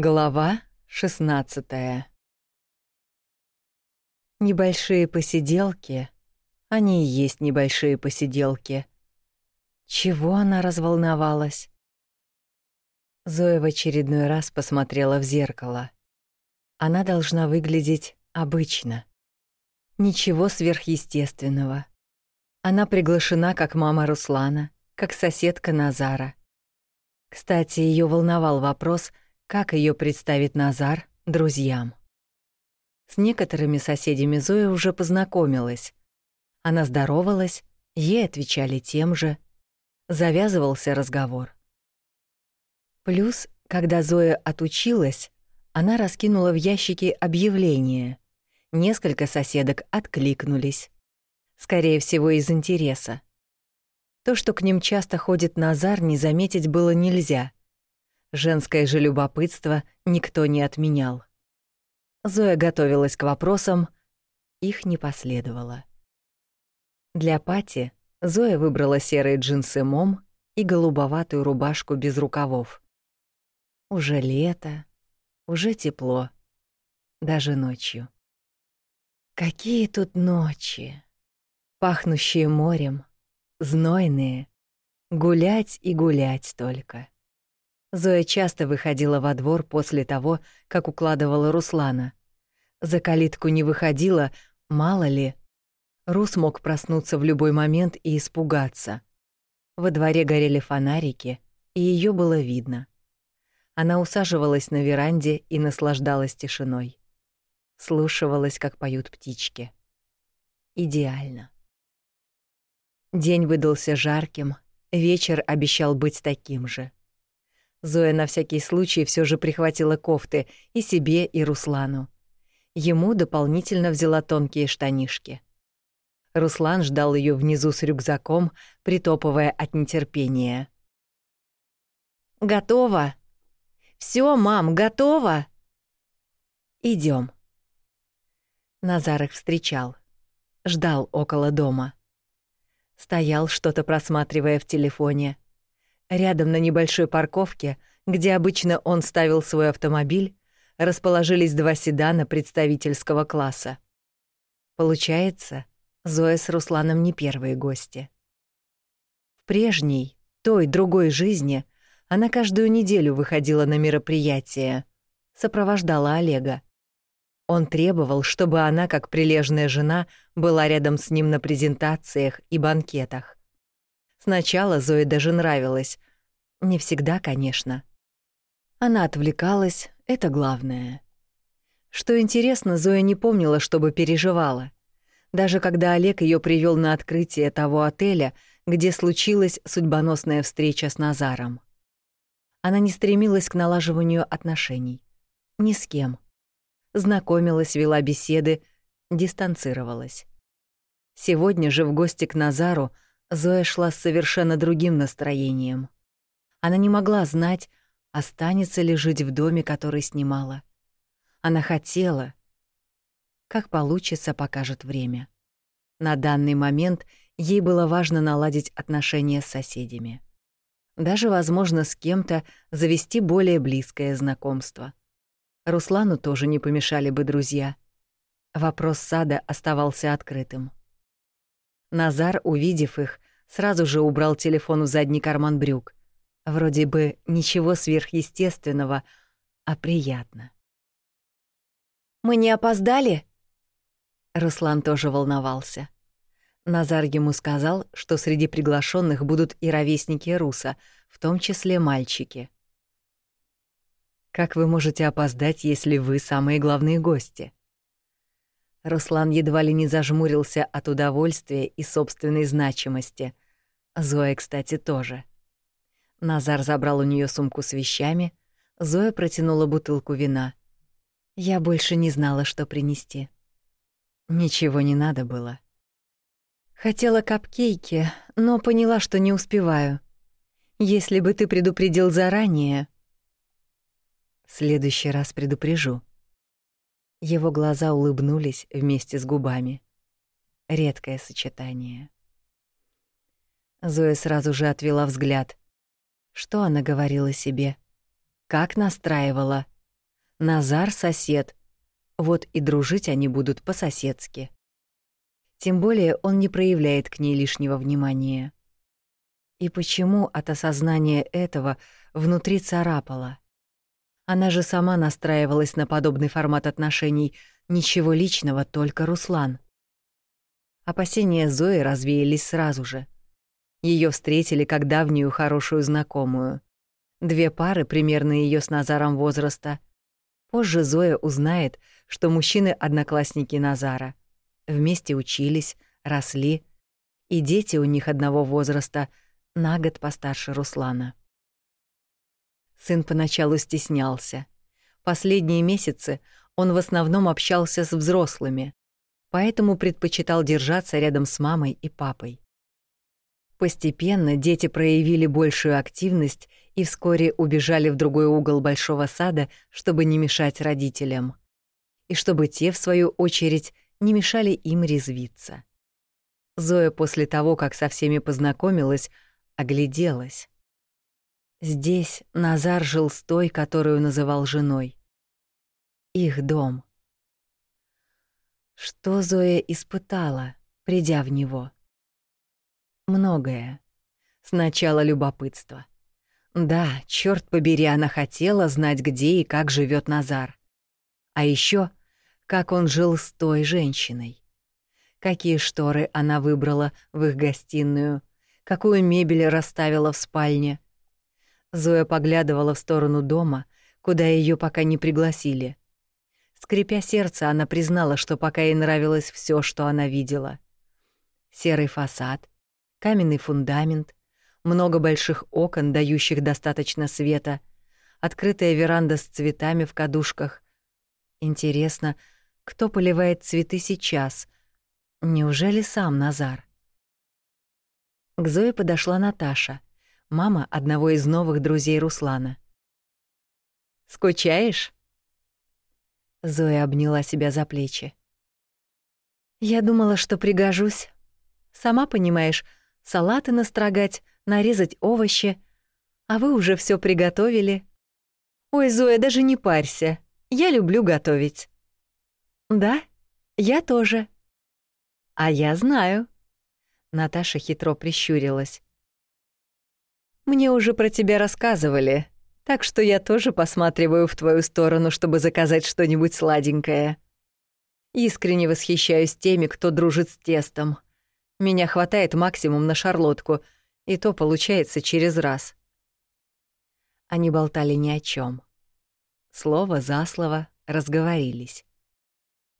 Глава 16 Небольшие посиделки, они и есть небольшие посиделки. Чего она разволновалась? Зоя в очередной раз посмотрела в зеркало. Она должна выглядеть обычно. Ничего сверхъестественного. Она приглашена как мама Руслана, как соседка Назара. Кстати, ее волновал вопрос — как ее представит Назар друзьям. С некоторыми соседями Зоя уже познакомилась. Она здоровалась, ей отвечали тем же. Завязывался разговор. Плюс, когда Зоя отучилась, она раскинула в ящике объявление. Несколько соседок откликнулись. Скорее всего, из интереса. То, что к ним часто ходит Назар, не заметить было нельзя — Женское же любопытство никто не отменял. Зоя готовилась к вопросам, их не последовало. Для Пати Зоя выбрала серые джинсы мом и голубоватую рубашку без рукавов. Уже лето, уже тепло, даже ночью. Какие тут ночи! Пахнущие морем, знойные, гулять и гулять только. Зоя часто выходила во двор после того, как укладывала Руслана. За калитку не выходила, мало ли. Рус мог проснуться в любой момент и испугаться. Во дворе горели фонарики, и ее было видно. Она усаживалась на веранде и наслаждалась тишиной. Слушивалась, как поют птички. Идеально. День выдался жарким, вечер обещал быть таким же. Зоя на всякий случай все же прихватила кофты и себе, и Руслану. Ему дополнительно взяла тонкие штанишки. Руслан ждал ее внизу с рюкзаком, притопывая от нетерпения. «Готово! Все, мам, готово!» Идем. Назар их встречал. Ждал около дома. Стоял, что-то просматривая в телефоне — Рядом на небольшой парковке, где обычно он ставил свой автомобиль, расположились два седана представительского класса. Получается, Зоя с Русланом не первые гости. В прежней, той, другой жизни она каждую неделю выходила на мероприятия, сопровождала Олега. Он требовал, чтобы она, как прилежная жена, была рядом с ним на презентациях и банкетах. Сначала Зое даже нравилось. Не всегда, конечно. Она отвлекалась, это главное. Что интересно, Зоя не помнила, чтобы переживала. Даже когда Олег ее привел на открытие того отеля, где случилась судьбоносная встреча с Назаром. Она не стремилась к налаживанию отношений. Ни с кем. Знакомилась, вела беседы, дистанцировалась. Сегодня же в гости к Назару — Зоя шла с совершенно другим настроением. Она не могла знать, останется ли жить в доме, который снимала. Она хотела. Как получится, покажет время. На данный момент ей было важно наладить отношения с соседями. Даже, возможно, с кем-то завести более близкое знакомство. Руслану тоже не помешали бы друзья. Вопрос сада оставался открытым. Назар, увидев их, сразу же убрал телефон в задний карман брюк. Вроде бы ничего сверхъестественного, а приятно. «Мы не опоздали?» Руслан тоже волновался. Назар ему сказал, что среди приглашенных будут и ровесники Руса, в том числе мальчики. «Как вы можете опоздать, если вы самые главные гости?» Руслан едва ли не зажмурился от удовольствия и собственной значимости. Зоя, кстати, тоже. Назар забрал у нее сумку с вещами, Зоя протянула бутылку вина. Я больше не знала, что принести. Ничего не надо было. Хотела капкейки, но поняла, что не успеваю. Если бы ты предупредил заранее... В следующий раз предупрежу. Его глаза улыбнулись вместе с губами. Редкое сочетание. Зоя сразу же отвела взгляд. Что она говорила себе? Как настраивала? Назар — сосед. Вот и дружить они будут по-соседски. Тем более он не проявляет к ней лишнего внимания. И почему от осознания этого внутри царапало? Она же сама настраивалась на подобный формат отношений. Ничего личного, только Руслан. Опасения Зои развеялись сразу же. Ее встретили как давнюю хорошую знакомую. Две пары примерно ее с Назаром возраста. Позже Зоя узнает, что мужчины — одноклассники Назара. Вместе учились, росли, и дети у них одного возраста — на год постарше Руслана. Сын поначалу стеснялся. Последние месяцы он в основном общался с взрослыми, поэтому предпочитал держаться рядом с мамой и папой. Постепенно дети проявили большую активность и вскоре убежали в другой угол большого сада, чтобы не мешать родителям. И чтобы те, в свою очередь, не мешали им резвиться. Зоя после того, как со всеми познакомилась, огляделась. Здесь Назар жил с той, которую называл женой. Их дом. Что Зоя испытала, придя в него? Многое. Сначала любопытство. Да, черт побери, она хотела знать, где и как живет Назар. А еще, как он жил с той женщиной. Какие шторы она выбрала в их гостиную, какую мебель расставила в спальне. Зоя поглядывала в сторону дома, куда ее пока не пригласили. Скрипя сердце, она признала, что пока ей нравилось все, что она видела. Серый фасад, каменный фундамент, много больших окон, дающих достаточно света, открытая веранда с цветами в кадушках. Интересно, кто поливает цветы сейчас? Неужели сам Назар? К Зое подошла Наташа, мама одного из новых друзей Руслана. «Скучаешь?» Зоя обняла себя за плечи. «Я думала, что пригожусь. Сама понимаешь, салаты настрогать, нарезать овощи. А вы уже все приготовили. Ой, Зоя, даже не парься. Я люблю готовить». «Да, я тоже». «А я знаю», Наташа хитро прищурилась. «Мне уже про тебя рассказывали, так что я тоже посматриваю в твою сторону, чтобы заказать что-нибудь сладенькое. Искренне восхищаюсь теми, кто дружит с тестом. Меня хватает максимум на шарлотку, и то получается через раз». Они болтали ни о чем. Слово за слово разговорились.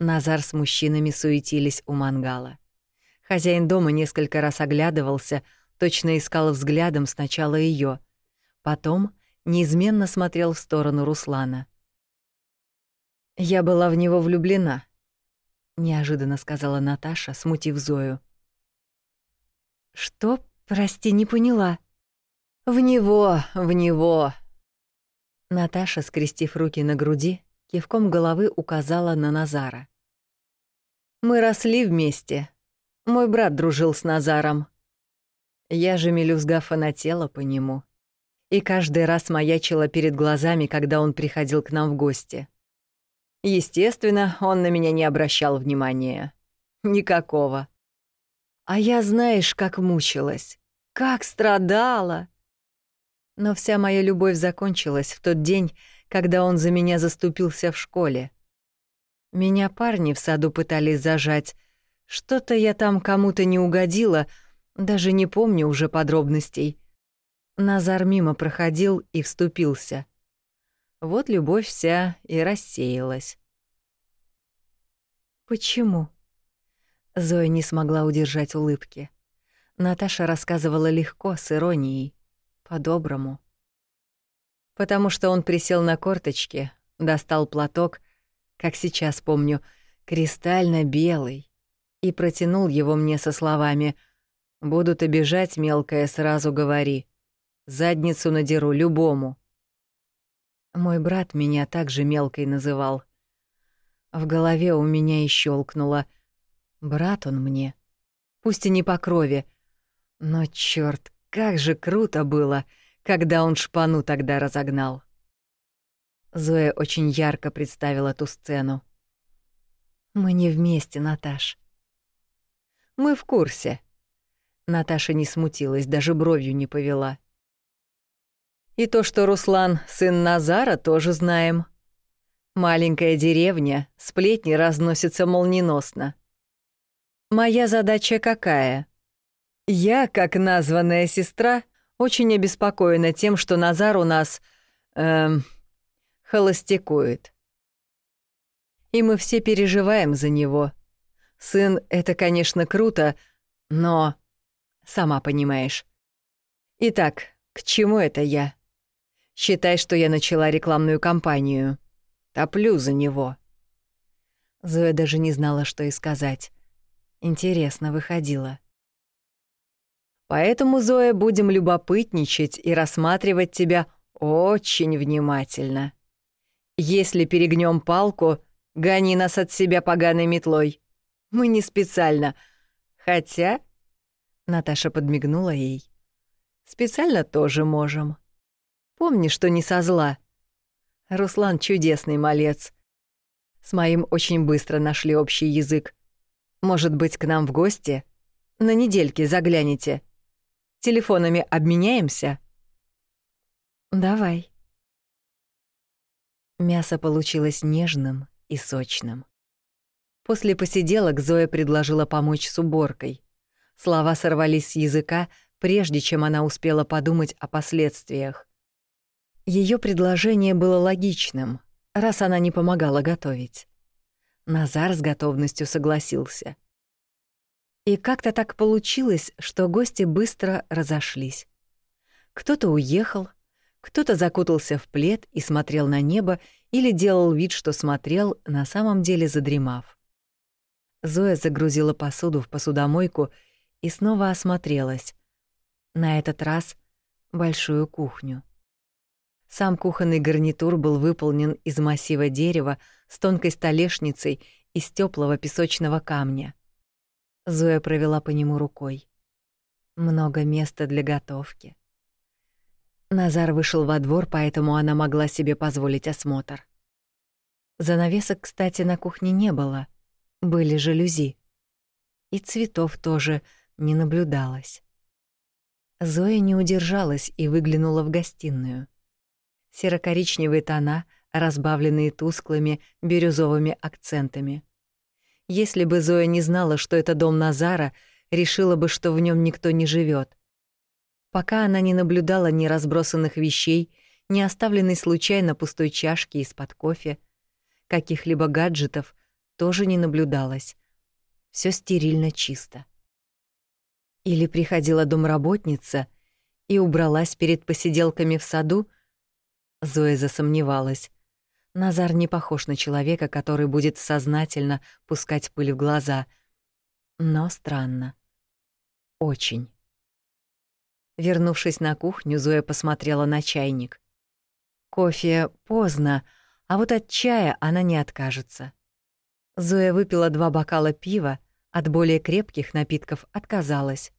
Назар с мужчинами суетились у мангала. Хозяин дома несколько раз оглядывался, точно искал взглядом сначала ее, потом неизменно смотрел в сторону Руслана. «Я была в него влюблена», — неожиданно сказала Наташа, смутив Зою. «Что? Прости, не поняла». «В него, в него!» Наташа, скрестив руки на груди, кивком головы указала на Назара. «Мы росли вместе, мой брат дружил с Назаром. Я же мелюзга фанатела по нему. И каждый раз маячила перед глазами, когда он приходил к нам в гости. Естественно, он на меня не обращал внимания. Никакого. А я, знаешь, как мучилась, как страдала. Но вся моя любовь закончилась в тот день, когда он за меня заступился в школе. Меня парни в саду пытались зажать, что-то я там кому-то не угодила, даже не помню уже подробностей. Назар мимо проходил и вступился. Вот любовь вся и рассеялась. «Почему?» Зоя не смогла удержать улыбки. Наташа рассказывала легко, с иронией, по-доброму. Потому что он присел на корточки, достал платок, как сейчас помню, кристально белый, и протянул его мне со словами «Будут обижать, мелкое, сразу говори. Задницу надеру любому». Мой брат меня также мелкой называл. В голове у меня и щелкнуло. Брат он мне. Пусть и не по крови. Но чёрт, как же круто было, когда он шпану тогда разогнал. Зоя очень ярко представила ту сцену. Мы не вместе, Наташ. Мы в курсе. Наташа не смутилась, даже бровью не повела. И то, что Руслан сын Назара, тоже знаем. Маленькая деревня, сплетни разносятся молниеносно. Моя задача какая? Я, как названная сестра, очень обеспокоена тем, что Назар у нас эм, холостякует. И мы все переживаем за него. Сын — это, конечно, круто, но... Сама понимаешь. Итак, к чему это я? Считай, что я начала рекламную кампанию. Топлю за него. Зоя даже не знала, что и сказать. Интересно выходило. Поэтому, Зоя, будем любопытничать и рассматривать тебя очень внимательно. Если перегнем палку, гони нас от себя поганой метлой. Мы не специально. Хотя... Наташа подмигнула ей. Специально тоже можем. Помни, что не со зла. Руслан чудесный малец. С моим очень быстро нашли общий язык. Может быть, к нам в гости? На недельке загляните. Телефонами обменяемся? Давай. Мясо получилось нежным и сочным. После посиделок Зоя предложила помочь с уборкой. Слова сорвались с языка, прежде чем она успела подумать о последствиях. Ее предложение было логичным, раз она не помогала готовить. Назар с готовностью согласился. И как-то так получилось, что гости быстро разошлись. Кто-то уехал, кто-то закутался в плед и смотрел на небо или делал вид, что смотрел, на самом деле задремав. Зоя загрузила посуду в посудомойку и снова осмотрелась. На этот раз большую кухню. Сам кухонный гарнитур был выполнен из массива дерева с тонкой столешницей из теплого песочного камня. Зоя провела по нему рукой. Много места для готовки. Назар вышел во двор, поэтому она могла себе позволить осмотр. Занавесок, кстати, на кухне не было. Были жалюзи. И цветов тоже не наблюдалось. Зоя не удержалась и выглянула в гостиную. Серо-коричневые тона, разбавленные тусклыми бирюзовыми акцентами. Если бы Зоя не знала, что это дом Назара, решила бы, что в нем никто не живет. Пока она не наблюдала ни разбросанных вещей, ни оставленной случайно пустой чашки из-под кофе, каких-либо гаджетов тоже не наблюдалось. Все стерильно чисто. Или приходила домработница и убралась перед посиделками в саду, Зоя засомневалась. Назар не похож на человека, который будет сознательно пускать пыль в глаза. Но странно. Очень. Вернувшись на кухню, Зоя посмотрела на чайник. Кофе поздно, а вот от чая она не откажется. Зоя выпила два бокала пива, от более крепких напитков отказалась.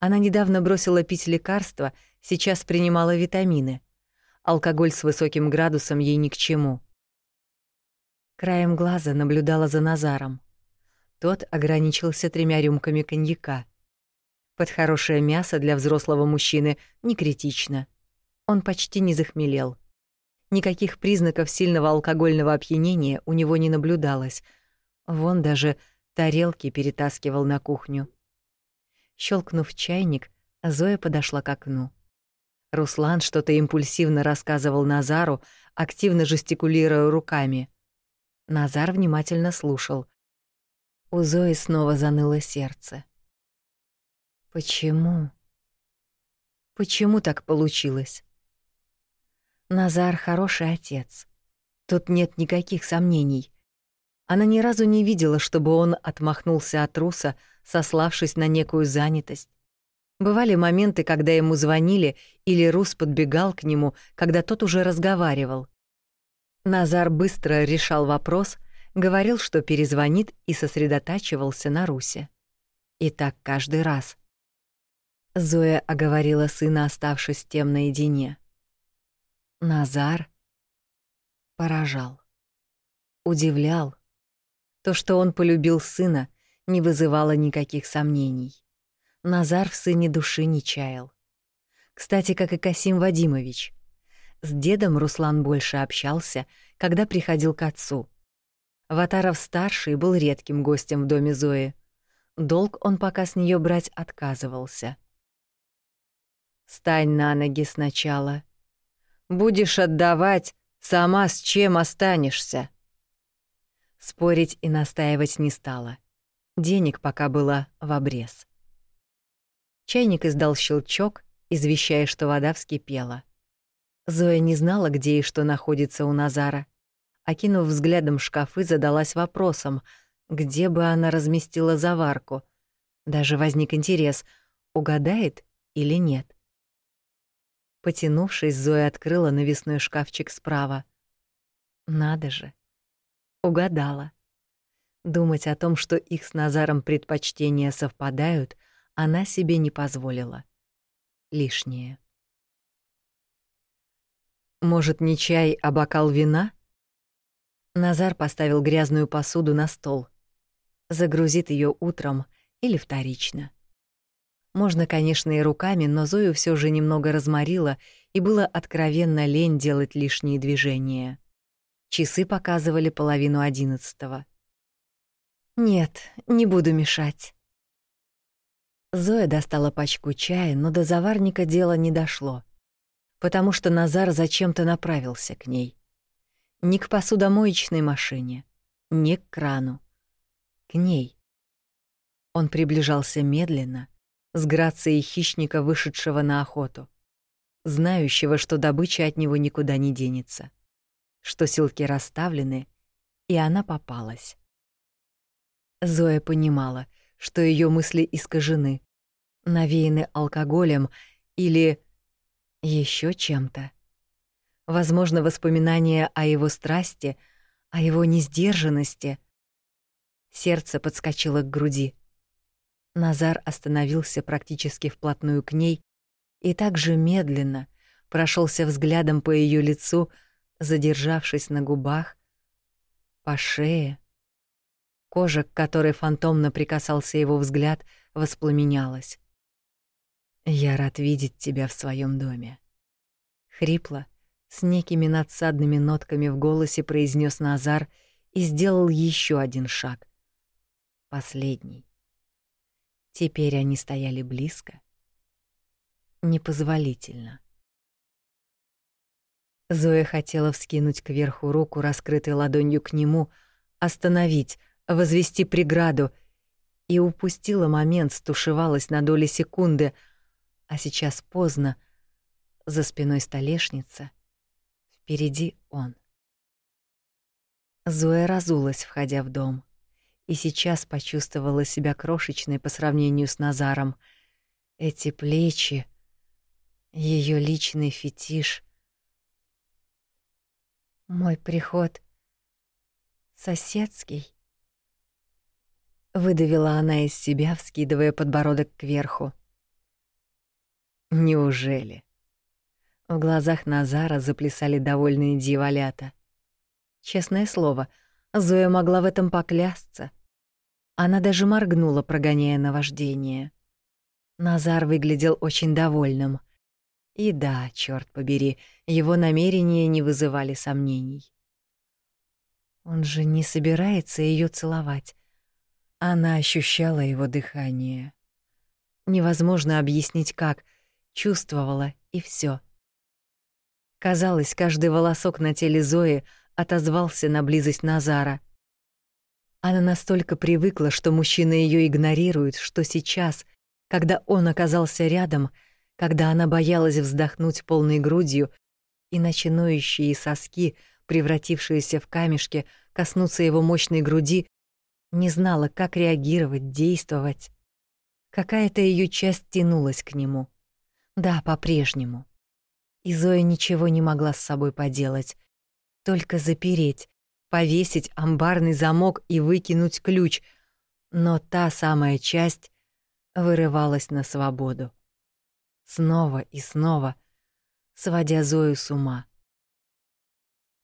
Она недавно бросила пить лекарства, сейчас принимала витамины. Алкоголь с высоким градусом ей ни к чему. Краем глаза наблюдала за Назаром. Тот ограничился тремя рюмками коньяка. Под хорошее мясо для взрослого мужчины не критично. Он почти не захмелел. Никаких признаков сильного алкогольного опьянения у него не наблюдалось. Вон даже тарелки перетаскивал на кухню. Щелкнув чайник, Зоя подошла к окну. Руслан что-то импульсивно рассказывал Назару, активно жестикулируя руками. Назар внимательно слушал. У Зои снова заныло сердце. Почему? Почему так получилось? Назар хороший отец. Тут нет никаких сомнений. Она ни разу не видела, чтобы он отмахнулся от Руса, сославшись на некую занятость. Бывали моменты, когда ему звонили, или Рус подбегал к нему, когда тот уже разговаривал. Назар быстро решал вопрос, говорил, что перезвонит и сосредотачивался на Русе. И так каждый раз. Зоя оговорила сына, оставшись с тем наедине. «Назар, Поражал. Удивлял. То, что он полюбил сына, не вызывало никаких сомнений. Назар в сыне души не чаял. Кстати, как и Касим Вадимович. С дедом Руслан больше общался, когда приходил к отцу. Ватаров-старший был редким гостем в доме Зои. Долг он пока с нее брать отказывался. «Стань на ноги сначала. Будешь отдавать, сама с чем останешься?» Спорить и настаивать не стала. Денег пока было в обрез. Чайник издал щелчок, извещая, что вода вскипела. Зоя не знала, где и что находится у Назара. Окинув взглядом шкафы, задалась вопросом, где бы она разместила заварку. Даже возник интерес, угадает или нет. Потянувшись, Зоя открыла навесной шкафчик справа. Надо же. Угадала. Думать о том, что их с Назаром предпочтения совпадают, она себе не позволила. Лишнее. Может, не чай, а бокал вина? Назар поставил грязную посуду на стол. Загрузит ее утром или вторично. Можно, конечно, и руками, но Зою все же немного разморило, и было откровенно лень делать лишние движения. Часы показывали половину одиннадцатого. «Нет, не буду мешать». Зоя достала пачку чая, но до заварника дело не дошло, потому что Назар зачем-то направился к ней. Не к посудомоечной машине, не к крану. К ней. Он приближался медленно, с грацией хищника, вышедшего на охоту, знающего, что добыча от него никуда не денется что силки расставлены, и она попалась. Зоя понимала, что ее мысли искажены, навеяны алкоголем или еще чем-то. Возможно, воспоминания о его страсти, о его несдержанности. Сердце подскочило к груди. Назар остановился практически вплотную к ней и так же медленно прошелся взглядом по ее лицу, задержавшись на губах, по шее. Кожа, к которой фантомно прикасался его взгляд, воспламенялась. «Я рад видеть тебя в своем доме». Хрипло, с некими надсадными нотками в голосе произнес Назар и сделал еще один шаг. Последний. Теперь они стояли близко. Непозволительно. Зоя хотела вскинуть кверху руку, раскрытой ладонью к нему, остановить, возвести преграду, и упустила момент, стушевалась на доли секунды, а сейчас поздно. За спиной столешница, впереди он. Зоя разулась, входя в дом, и сейчас почувствовала себя крошечной по сравнению с Назаром. Эти плечи, ее личный фетиш — мой приход соседский. Выдавила она из себя, вскидывая подбородок кверху. Неужели? В глазах Назара заплясали довольные дьяволята. Честное слово, Зоя могла в этом поклясться. Она даже моргнула, прогоняя наваждение. Назар выглядел очень довольным. И да, черт побери, его намерения не вызывали сомнений. Он же не собирается ее целовать. Она ощущала его дыхание. Невозможно объяснить как, чувствовала и все. Казалось, каждый волосок на теле Зои отозвался на близость Назара. Она настолько привыкла, что мужчина ее игнорирует, что сейчас, когда он оказался рядом, — когда она боялась вздохнуть полной грудью, и начинающие соски, превратившиеся в камешки, коснуться его мощной груди, не знала, как реагировать, действовать. Какая-то ее часть тянулась к нему. Да, по-прежнему. И Зоя ничего не могла с собой поделать, только запереть, повесить амбарный замок и выкинуть ключ, но та самая часть вырывалась на свободу снова и снова, сводя Зою с ума.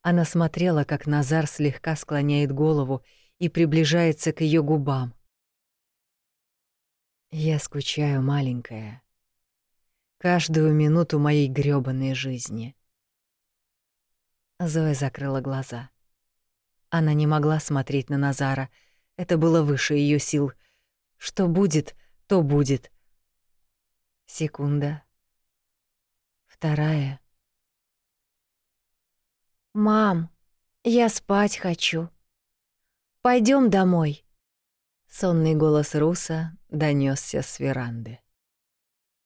Она смотрела, как Назар слегка склоняет голову и приближается к ее губам. Я скучаю, маленькая. Каждую минуту моей грёбаной жизни. Зоя закрыла глаза. Она не могла смотреть на Назара. Это было выше ее сил. Что будет, то будет. Секунда. Вторая. Мам, я спать хочу. Пойдем домой. Сонный голос Руса донесся с веранды.